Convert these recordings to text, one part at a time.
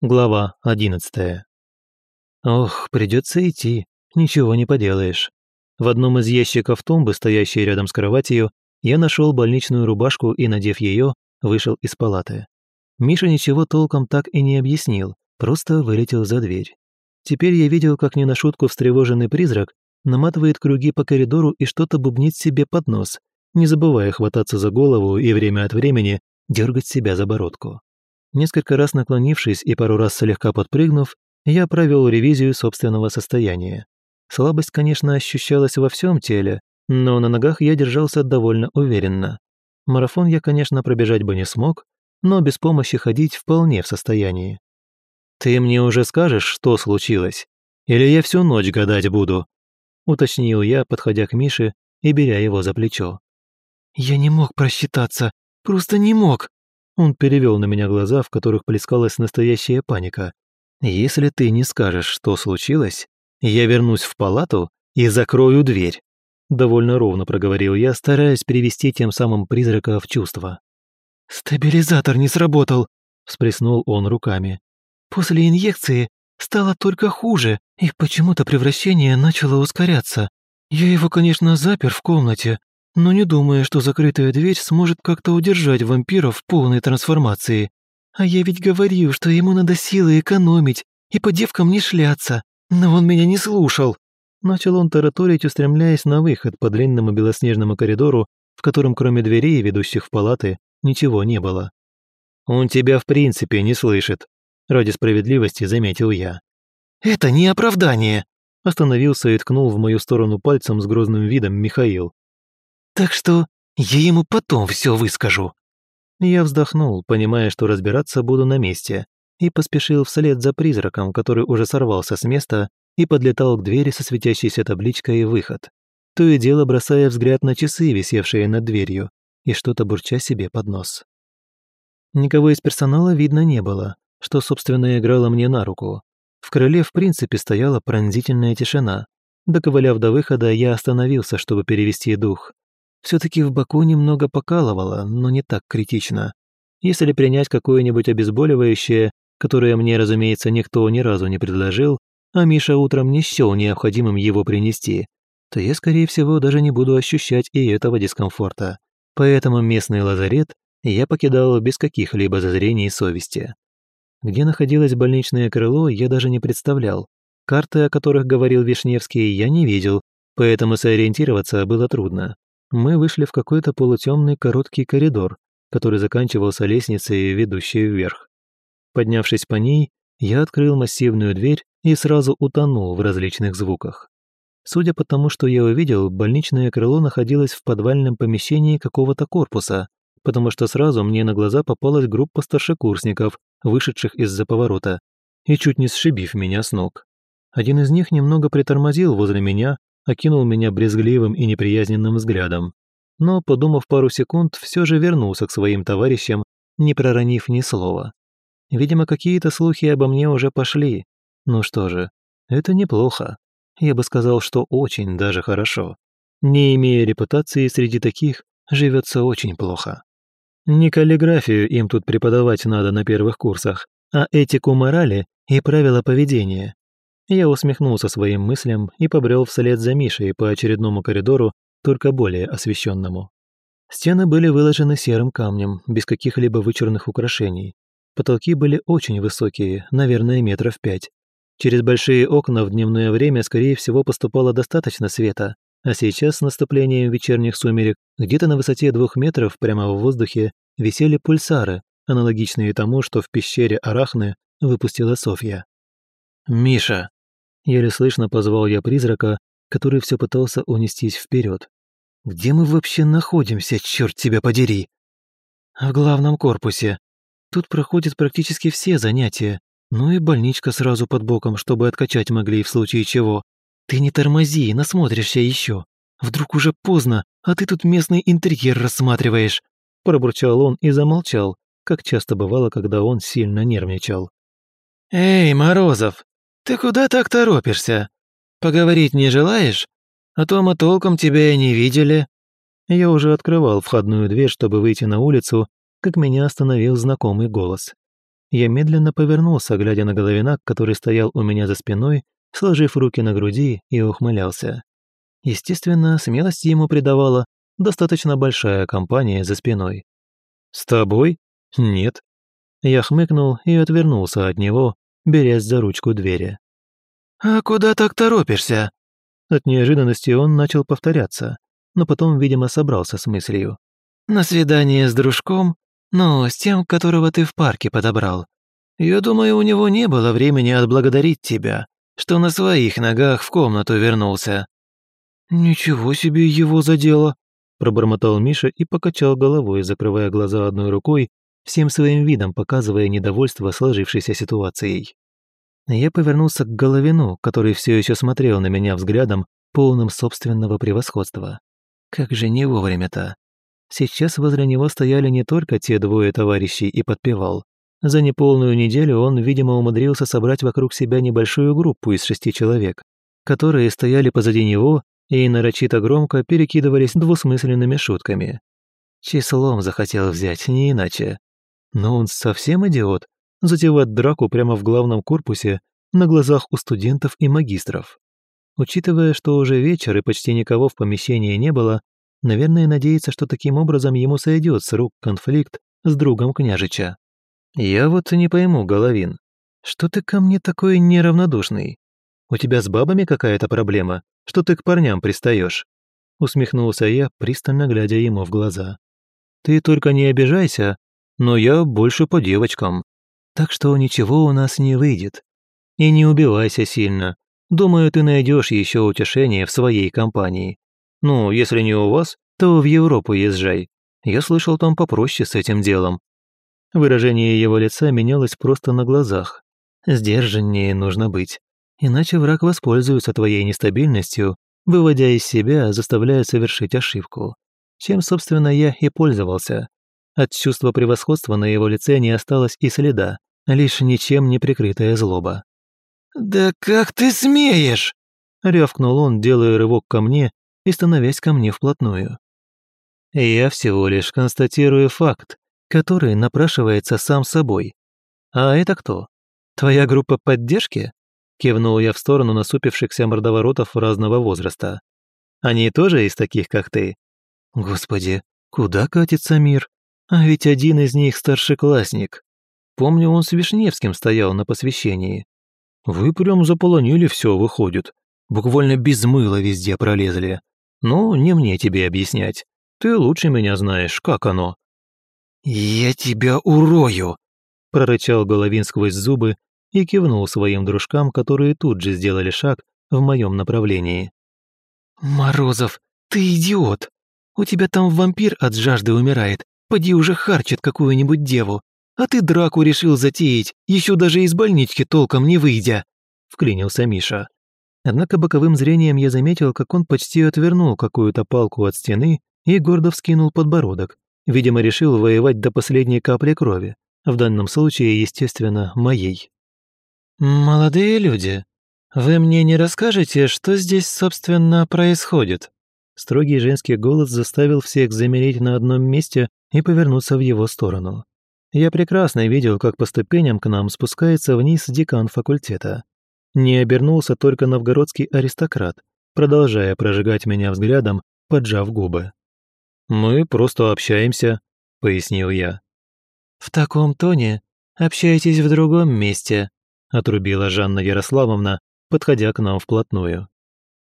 Глава одиннадцатая. Ох, придется идти, ничего не поделаешь. В одном из ящиков тумбы, стоящей рядом с кроватью, я нашел больничную рубашку и, надев ее, вышел из палаты. Миша ничего толком так и не объяснил, просто вылетел за дверь. Теперь я видел, как не на шутку встревоженный призрак наматывает круги по коридору и что-то бубнит себе под нос, не забывая хвататься за голову и время от времени дергать себя за бородку. Несколько раз наклонившись и пару раз слегка подпрыгнув, я провел ревизию собственного состояния. Слабость, конечно, ощущалась во всем теле, но на ногах я держался довольно уверенно. Марафон я, конечно, пробежать бы не смог, но без помощи ходить вполне в состоянии. «Ты мне уже скажешь, что случилось? Или я всю ночь гадать буду?» уточнил я, подходя к Мише и беря его за плечо. «Я не мог просчитаться, просто не мог!» Он перевел на меня глаза, в которых плескалась настоящая паника. «Если ты не скажешь, что случилось, я вернусь в палату и закрою дверь», довольно ровно проговорил я, стараясь привести тем самым призрака в чувство. «Стабилизатор не сработал», – всплеснул он руками. «После инъекции стало только хуже, и почему-то превращение начало ускоряться. Я его, конечно, запер в комнате, но не думая, что закрытая дверь сможет как-то удержать вампиров в полной трансформации. А я ведь говорил, что ему надо силы экономить и по девкам не шляться, но он меня не слушал. Начал он тараторить, устремляясь на выход по длинному белоснежному коридору, в котором кроме дверей, ведущих в палаты, ничего не было. «Он тебя в принципе не слышит», — ради справедливости заметил я. «Это не оправдание», — остановился и ткнул в мою сторону пальцем с грозным видом Михаил. Так что я ему потом все выскажу». Я вздохнул, понимая, что разбираться буду на месте, и поспешил вслед за призраком, который уже сорвался с места и подлетал к двери со светящейся табличкой «Выход». То и дело бросая взгляд на часы, висевшие над дверью, и что-то бурча себе под нос. Никого из персонала видно не было, что, собственно, играло мне на руку. В крыле, в принципе, стояла пронзительная тишина. Доковыляв до выхода, я остановился, чтобы перевести дух. Все-таки в боку немного покалывало, но не так критично. Если принять какое-нибудь обезболивающее, которое мне, разумеется, никто ни разу не предложил, а Миша утром не счел необходимым его принести, то я, скорее всего, даже не буду ощущать и этого дискомфорта. Поэтому местный лазарет я покидал без каких-либо зазрений совести. Где находилось больничное крыло, я даже не представлял. Карты, о которых говорил Вишневский, я не видел, поэтому сориентироваться было трудно мы вышли в какой-то полутемный короткий коридор, который заканчивался лестницей, ведущей вверх. Поднявшись по ней, я открыл массивную дверь и сразу утонул в различных звуках. Судя по тому, что я увидел, больничное крыло находилось в подвальном помещении какого-то корпуса, потому что сразу мне на глаза попалась группа старшекурсников, вышедших из-за поворота, и чуть не сшибив меня с ног. Один из них немного притормозил возле меня, окинул меня брезгливым и неприязненным взглядом, но, подумав пару секунд, все же вернулся к своим товарищам, не проронив ни слова. Видимо, какие-то слухи обо мне уже пошли. Ну что же, это неплохо. Я бы сказал, что очень даже хорошо. Не имея репутации среди таких, живется очень плохо. Не каллиграфию им тут преподавать надо на первых курсах, а этику морали и правила поведения. Я усмехнулся своим мыслям и побрел вслед за Мишей по очередному коридору, только более освещенному. Стены были выложены серым камнем, без каких-либо вычурных украшений. Потолки были очень высокие, наверное, метров пять. Через большие окна в дневное время, скорее всего, поступало достаточно света, а сейчас, с наступлением вечерних сумерек, где-то на высоте двух метров прямо в воздухе висели пульсары, аналогичные тому, что в пещере Арахны выпустила Софья. «Миша!» Еле слышно позвал я призрака, который все пытался унестись вперед. «Где мы вообще находимся, черт тебя подери?» «В главном корпусе. Тут проходят практически все занятия. Ну и больничка сразу под боком, чтобы откачать могли в случае чего. Ты не тормози, насмотришься еще. Вдруг уже поздно, а ты тут местный интерьер рассматриваешь». Пробурчал он и замолчал, как часто бывало, когда он сильно нервничал. «Эй, Морозов, «Ты куда так торопишься? Поговорить не желаешь? А то мы толком тебя и не видели». Я уже открывал входную дверь, чтобы выйти на улицу, как меня остановил знакомый голос. Я медленно повернулся, глядя на головина, который стоял у меня за спиной, сложив руки на груди и ухмылялся. Естественно, смелости ему придавала достаточно большая компания за спиной. «С тобой? Нет». Я хмыкнул и отвернулся от него, берясь за ручку двери. «А куда так торопишься?» От неожиданности он начал повторяться, но потом, видимо, собрался с мыслью. «На свидание с дружком? Ну, с тем, которого ты в парке подобрал. Я думаю, у него не было времени отблагодарить тебя, что на своих ногах в комнату вернулся». «Ничего себе его задело!» пробормотал Миша и покачал головой, закрывая глаза одной рукой, всем своим видом показывая недовольство сложившейся ситуацией. Я повернулся к Головину, который все еще смотрел на меня взглядом, полным собственного превосходства. Как же не вовремя-то. Сейчас возле него стояли не только те двое товарищей и подпевал. За неполную неделю он, видимо, умудрился собрать вокруг себя небольшую группу из шести человек, которые стояли позади него и нарочито громко перекидывались двусмысленными шутками. Числом захотел взять, не иначе. Но он совсем идиот, затевать драку прямо в главном корпусе на глазах у студентов и магистров. Учитывая, что уже вечер и почти никого в помещении не было, наверное, надеется, что таким образом ему сойдет с рук конфликт с другом княжича. Я вот не пойму, Головин, что ты ко мне такой неравнодушный? У тебя с бабами какая-то проблема, что ты к парням пристаешь? Усмехнулся я, пристально глядя ему в глаза. Ты только не обижайся, но я больше по девочкам. Так что ничего у нас не выйдет. И не убивайся сильно. Думаю, ты найдешь еще утешение в своей компании. Ну, если не у вас, то в Европу езжай. Я слышал, там попроще с этим делом. Выражение его лица менялось просто на глазах. Сдержаннее нужно быть. Иначе враг воспользуется твоей нестабильностью, выводя из себя, заставляя совершить ошибку. Чем, собственно, я и пользовался. От чувства превосходства на его лице не осталось и следа, лишь ничем не прикрытая злоба. «Да как ты смеешь?» — рявкнул он, делая рывок ко мне и становясь ко мне вплотную. «Я всего лишь констатирую факт, который напрашивается сам собой. А это кто? Твоя группа поддержки?» Кивнул я в сторону насупившихся мордоворотов разного возраста. «Они тоже из таких, как ты?» «Господи, куда катится мир? А ведь один из них старшеклассник. Помню, он с Вишневским стоял на посвящении. Вы прям заполонили все, выходит. Буквально без мыла везде пролезли. Ну, не мне тебе объяснять. Ты лучше меня знаешь, как оно». «Я тебя урою!» – прорычал Головин сквозь зубы и кивнул своим дружкам, которые тут же сделали шаг в моем направлении. «Морозов, ты идиот! У тебя там вампир от жажды умирает, поди уже харчит какую-нибудь деву, а ты драку решил затеять, еще даже из больнички толком не выйдя!» – вклинился Миша. Однако боковым зрением я заметил, как он почти отвернул какую-то палку от стены и гордо вскинул подбородок. Видимо, решил воевать до последней капли крови, в данном случае, естественно, моей. «Молодые люди, вы мне не расскажете, что здесь, собственно, происходит?» Строгий женский голос заставил всех замереть на одном месте и повернуться в его сторону. Я прекрасно видел, как по ступеням к нам спускается вниз декан факультета. Не обернулся только новгородский аристократ, продолжая прожигать меня взглядом, поджав губы. «Мы просто общаемся», — пояснил я. «В таком тоне общайтесь в другом месте», — отрубила Жанна Ярославовна, подходя к нам вплотную.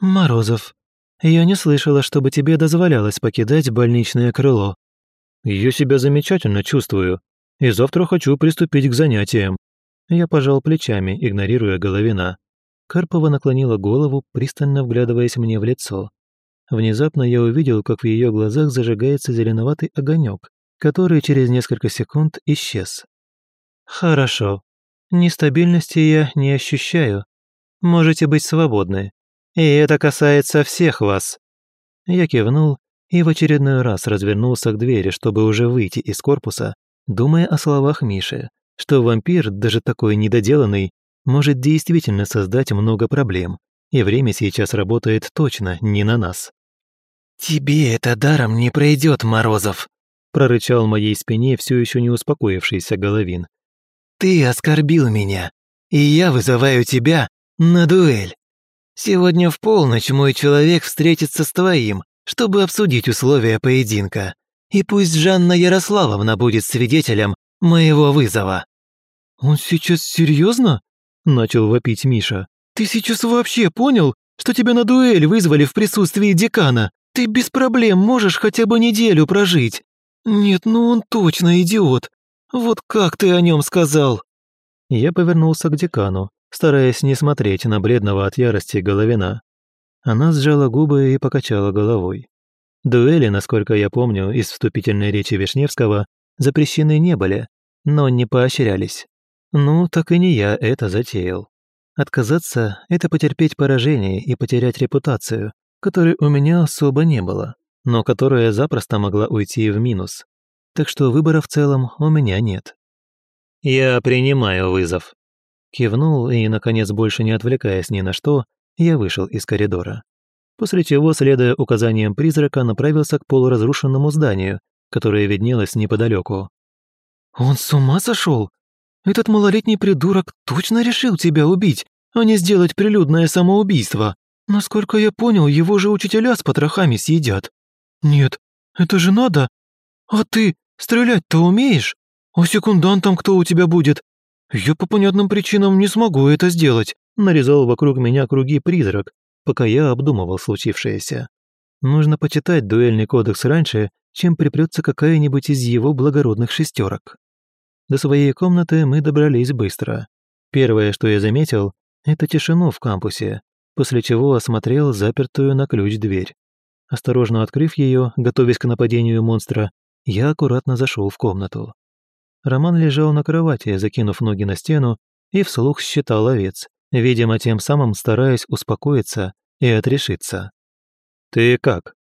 «Морозов, я не слышала, чтобы тебе дозволялось покидать больничное крыло». «Я себя замечательно чувствую, и завтра хочу приступить к занятиям». Я пожал плечами, игнорируя Головина. Карпова наклонила голову, пристально вглядываясь мне в лицо. Внезапно я увидел, как в ее глазах зажигается зеленоватый огонек, который через несколько секунд исчез. «Хорошо», Нестабильности я не ощущаю. Можете быть свободны. И это касается всех вас». Я кивнул и в очередной раз развернулся к двери, чтобы уже выйти из корпуса, думая о словах Миши, что вампир, даже такой недоделанный, может действительно создать много проблем, и время сейчас работает точно не на нас. «Тебе это даром не пройдет, Морозов!» прорычал моей спине все еще не успокоившийся Головин. Ты оскорбил меня, и я вызываю тебя на дуэль. Сегодня в полночь мой человек встретится с твоим, чтобы обсудить условия поединка. И пусть Жанна Ярославовна будет свидетелем моего вызова». «Он сейчас серьезно? начал вопить Миша. «Ты сейчас вообще понял, что тебя на дуэль вызвали в присутствии декана? Ты без проблем можешь хотя бы неделю прожить. Нет, ну он точно идиот. Вот как ты о нем сказал?» Я повернулся к декану, стараясь не смотреть на бледного от ярости Головина. Она сжала губы и покачала головой. Дуэли, насколько я помню, из вступительной речи Вишневского запрещены не были, но не поощрялись. Ну, так и не я это затеял. Отказаться – это потерпеть поражение и потерять репутацию, которой у меня особо не было, но которая запросто могла уйти в минус. Так что выбора в целом у меня нет. «Я принимаю вызов», Кивнул и, наконец, больше не отвлекаясь ни на что, я вышел из коридора. После чего, следуя указаниям призрака, направился к полуразрушенному зданию, которое виднелось неподалеку. «Он с ума сошел? Этот малолетний придурок точно решил тебя убить, а не сделать прилюдное самоубийство. Насколько я понял, его же учителя с потрохами съедят. Нет, это же надо. А ты стрелять-то умеешь? А секундантом кто у тебя будет? «Я по понятным причинам не смогу это сделать», нарезал вокруг меня круги призрак, пока я обдумывал случившееся. Нужно почитать дуэльный кодекс раньше, чем припрется какая-нибудь из его благородных шестерок. До своей комнаты мы добрались быстро. Первое, что я заметил, это тишину в кампусе, после чего осмотрел запертую на ключ дверь. Осторожно открыв ее, готовясь к нападению монстра, я аккуратно зашел в комнату. Роман лежал на кровати, закинув ноги на стену, и вслух считал овец, видимо, тем самым стараясь успокоиться и отрешиться. «Ты как?»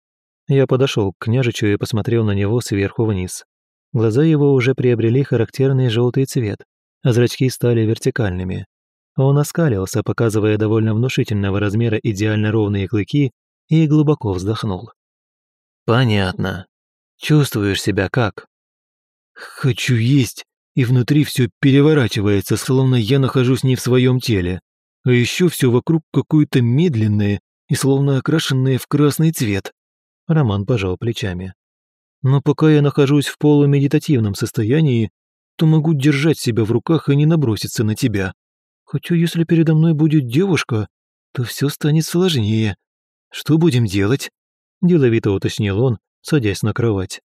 Я подошел к княжичу и посмотрел на него сверху вниз. Глаза его уже приобрели характерный желтый цвет, а зрачки стали вертикальными. Он оскалился, показывая довольно внушительного размера идеально ровные клыки, и глубоко вздохнул. «Понятно. Чувствуешь себя как?» Хочу есть, и внутри все переворачивается, словно я нахожусь не в своем теле. А еще все вокруг какое-то медленное и словно окрашенное в красный цвет. Роман пожал плечами. Но пока я нахожусь в полумедитативном состоянии, то могу держать себя в руках и не наброситься на тебя. Хотя если передо мной будет девушка, то все станет сложнее. Что будем делать?» Деловито уточнил он, садясь на кровать.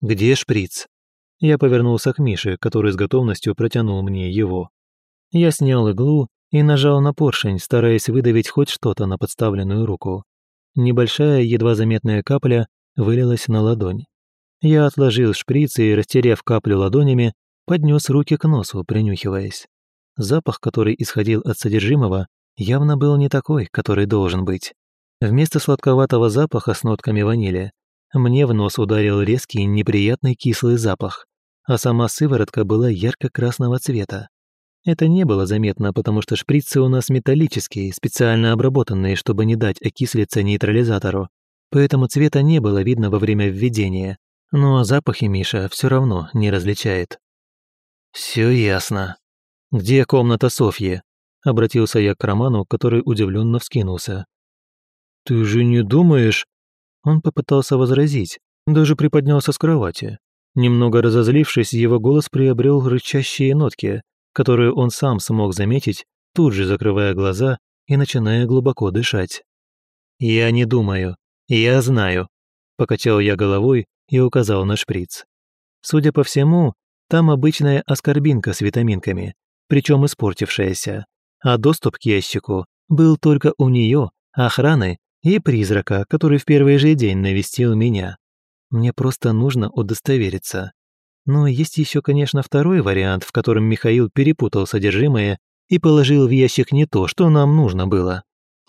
«Где шприц?» Я повернулся к Мише, который с готовностью протянул мне его. Я снял иглу и нажал на поршень, стараясь выдавить хоть что-то на подставленную руку. Небольшая, едва заметная капля вылилась на ладонь. Я отложил шприц и, растеряв каплю ладонями, поднес руки к носу, принюхиваясь. Запах, который исходил от содержимого, явно был не такой, который должен быть. Вместо сладковатого запаха с нотками ванили мне в нос ударил резкий, неприятный кислый запах, а сама сыворотка была ярко-красного цвета. Это не было заметно, потому что шприцы у нас металлические, специально обработанные, чтобы не дать окислиться нейтрализатору. Поэтому цвета не было видно во время введения. Но запахи Миша все равно не различает. Все ясно. Где комната Софьи?» Обратился я к Роману, который удивленно вскинулся. «Ты же не думаешь...» Он попытался возразить, даже приподнялся с кровати. Немного разозлившись, его голос приобрел рычащие нотки, которые он сам смог заметить, тут же закрывая глаза и начиная глубоко дышать. «Я не думаю. Я знаю», – покачал я головой и указал на шприц. Судя по всему, там обычная аскорбинка с витаминками, причем испортившаяся, а доступ к ящику был только у нее, охраны и призрака, который в первый же день навестил меня. Мне просто нужно удостовериться. Но есть еще, конечно, второй вариант, в котором Михаил перепутал содержимое и положил в ящик не то, что нам нужно было.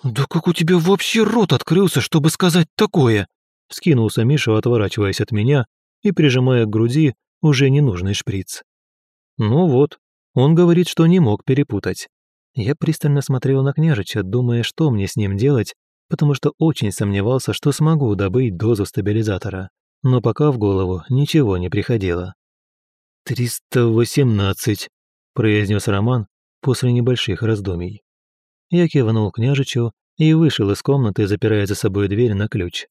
«Да как у тебя вообще рот открылся, чтобы сказать такое?» Скинулся Миша, отворачиваясь от меня и прижимая к груди уже ненужный шприц. Ну вот, он говорит, что не мог перепутать. Я пристально смотрел на княжича, думая, что мне с ним делать, потому что очень сомневался, что смогу добыть дозу стабилизатора. Но пока в голову ничего не приходило. «Триста восемнадцать», произнес Роман после небольших раздумий. Я кивнул княжичу и вышел из комнаты, запирая за собой дверь на ключ.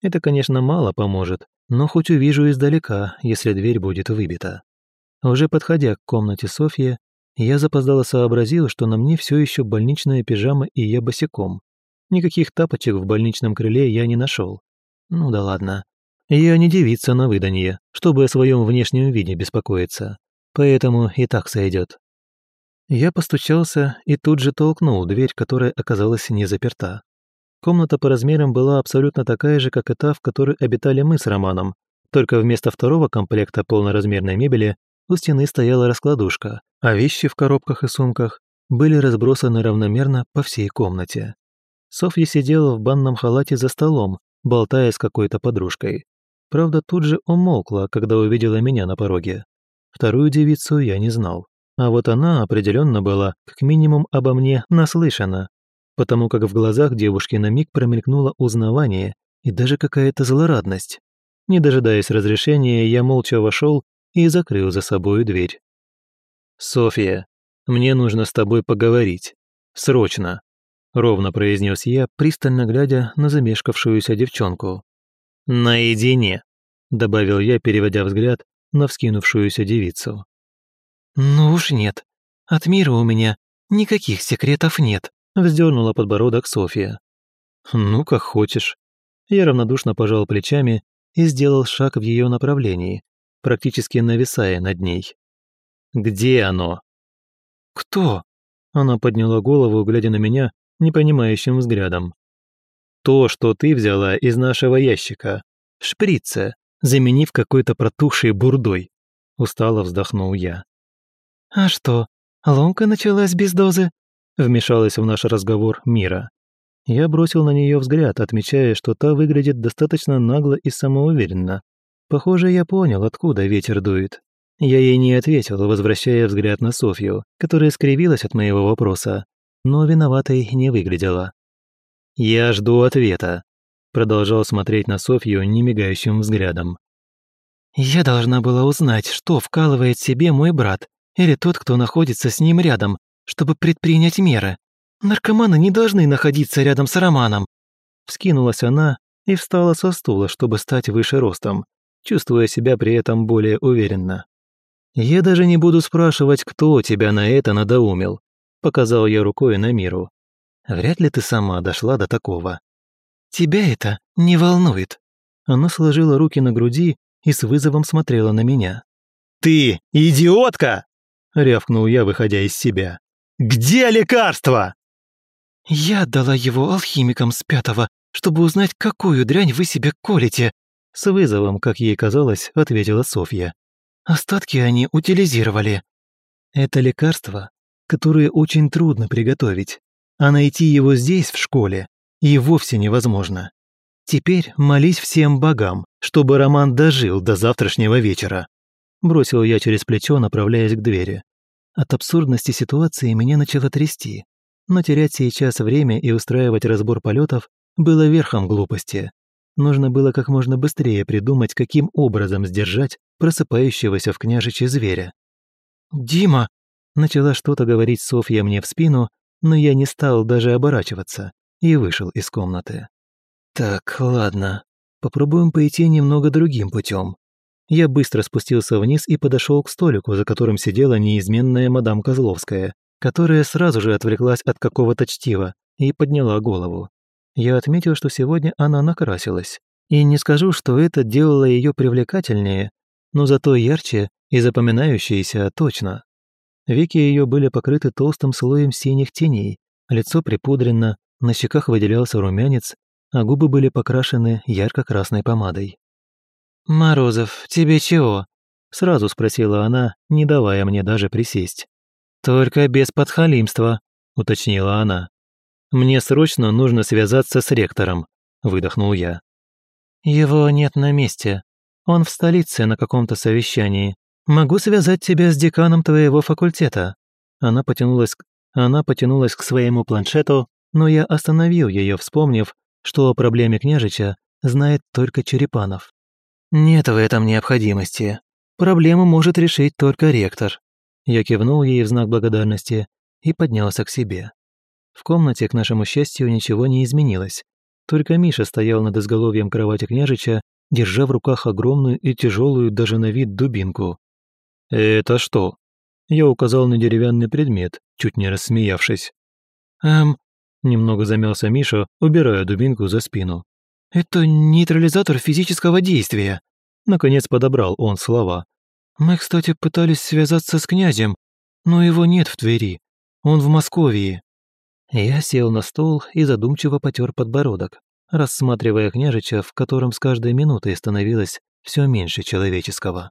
Это, конечно, мало поможет, но хоть увижу издалека, если дверь будет выбита. Уже подходя к комнате Софьи, я запоздало сообразил, что на мне все еще больничная пижама и я босиком. Никаких тапочек в больничном крыле я не нашел. Ну да ладно. Я не девица на выданье, чтобы о своем внешнем виде беспокоиться. Поэтому и так сойдет. Я постучался и тут же толкнул дверь, которая оказалась не заперта. Комната по размерам была абсолютно такая же, как и та, в которой обитали мы с Романом, только вместо второго комплекта полноразмерной мебели у стены стояла раскладушка, а вещи в коробках и сумках были разбросаны равномерно по всей комнате. Софья сидела в банном халате за столом, болтая с какой-то подружкой. Правда, тут же умолкла, когда увидела меня на пороге. Вторую девицу я не знал. А вот она определенно была, как минимум, обо мне наслышана, потому как в глазах девушки на миг промелькнуло узнавание и даже какая-то злорадность. Не дожидаясь разрешения, я молча вошел и закрыл за собой дверь. «София, мне нужно с тобой поговорить. Срочно!» ровно произнес я, пристально глядя на замешкавшуюся девчонку. «Наедине», — добавил я, переводя взгляд на вскинувшуюся девицу. «Ну уж нет. От мира у меня никаких секретов нет», — вздернула подбородок Софья. «Ну, как хочешь». Я равнодушно пожал плечами и сделал шаг в ее направлении, практически нависая над ней. «Где оно?» «Кто?» Она подняла голову, глядя на меня непонимающим взглядом. «То, что ты взяла из нашего ящика. Шприца, заменив какой-то протухшей бурдой», – устало вздохнул я. «А что, ломка началась без дозы?» – вмешалась в наш разговор Мира. Я бросил на нее взгляд, отмечая, что та выглядит достаточно нагло и самоуверенно. Похоже, я понял, откуда ветер дует. Я ей не ответил, возвращая взгляд на Софью, которая скривилась от моего вопроса, но виноватой не выглядела. «Я жду ответа», — продолжал смотреть на Софью немигающим взглядом. «Я должна была узнать, что вкалывает себе мой брат или тот, кто находится с ним рядом, чтобы предпринять меры. Наркоманы не должны находиться рядом с Романом». Вскинулась она и встала со стула, чтобы стать выше ростом, чувствуя себя при этом более уверенно. «Я даже не буду спрашивать, кто тебя на это надоумил. Показал я рукой на миру. Вряд ли ты сама дошла до такого. Тебя это не волнует. Она сложила руки на груди и с вызовом смотрела на меня. «Ты идиотка!» — рявкнул я, выходя из себя. «Где лекарство?» «Я отдала его алхимикам с пятого, чтобы узнать, какую дрянь вы себе колите», с вызовом, как ей казалось, ответила Софья. «Остатки они утилизировали». «Это лекарство которые очень трудно приготовить, а найти его здесь, в школе, и вовсе невозможно. Теперь молись всем богам, чтобы Роман дожил до завтрашнего вечера. Бросил я через плечо, направляясь к двери. От абсурдности ситуации меня начало трясти, но терять сейчас время и устраивать разбор полетов было верхом глупости. Нужно было как можно быстрее придумать, каким образом сдержать просыпающегося в княжиче зверя. «Дима!» Начала что-то говорить Софья мне в спину, но я не стал даже оборачиваться и вышел из комнаты. Так, ладно, попробуем пойти немного другим путем. Я быстро спустился вниз и подошел к столику, за которым сидела неизменная мадам Козловская, которая сразу же отвлеклась от какого-то чтива и подняла голову. Я отметил, что сегодня она накрасилась. И не скажу, что это делало ее привлекательнее, но зато ярче и запоминающееся точно. Веки ее были покрыты толстым слоем синих теней, лицо припудрено, на щеках выделялся румянец, а губы были покрашены ярко-красной помадой. «Морозов, тебе чего?» – сразу спросила она, не давая мне даже присесть. «Только без подхалимства», – уточнила она. «Мне срочно нужно связаться с ректором», – выдохнул я. «Его нет на месте. Он в столице на каком-то совещании. «Могу связать тебя с деканом твоего факультета». Она потянулась, она потянулась к своему планшету, но я остановил ее, вспомнив, что о проблеме княжича знает только Черепанов. «Нет в этом необходимости. Проблему может решить только ректор». Я кивнул ей в знак благодарности и поднялся к себе. В комнате, к нашему счастью, ничего не изменилось. Только Миша стоял над изголовьем кровати княжича, держа в руках огромную и тяжелую даже на вид дубинку. «Это что?» Я указал на деревянный предмет, чуть не рассмеявшись. «Эм...» Немного замялся Миша, убирая дубинку за спину. «Это нейтрализатор физического действия», Наконец подобрал он слова. «Мы, кстати, пытались связаться с князем, но его нет в Твери. Он в Москве. Я сел на стол и задумчиво потер подбородок, рассматривая княжича, в котором с каждой минутой становилось все меньше человеческого.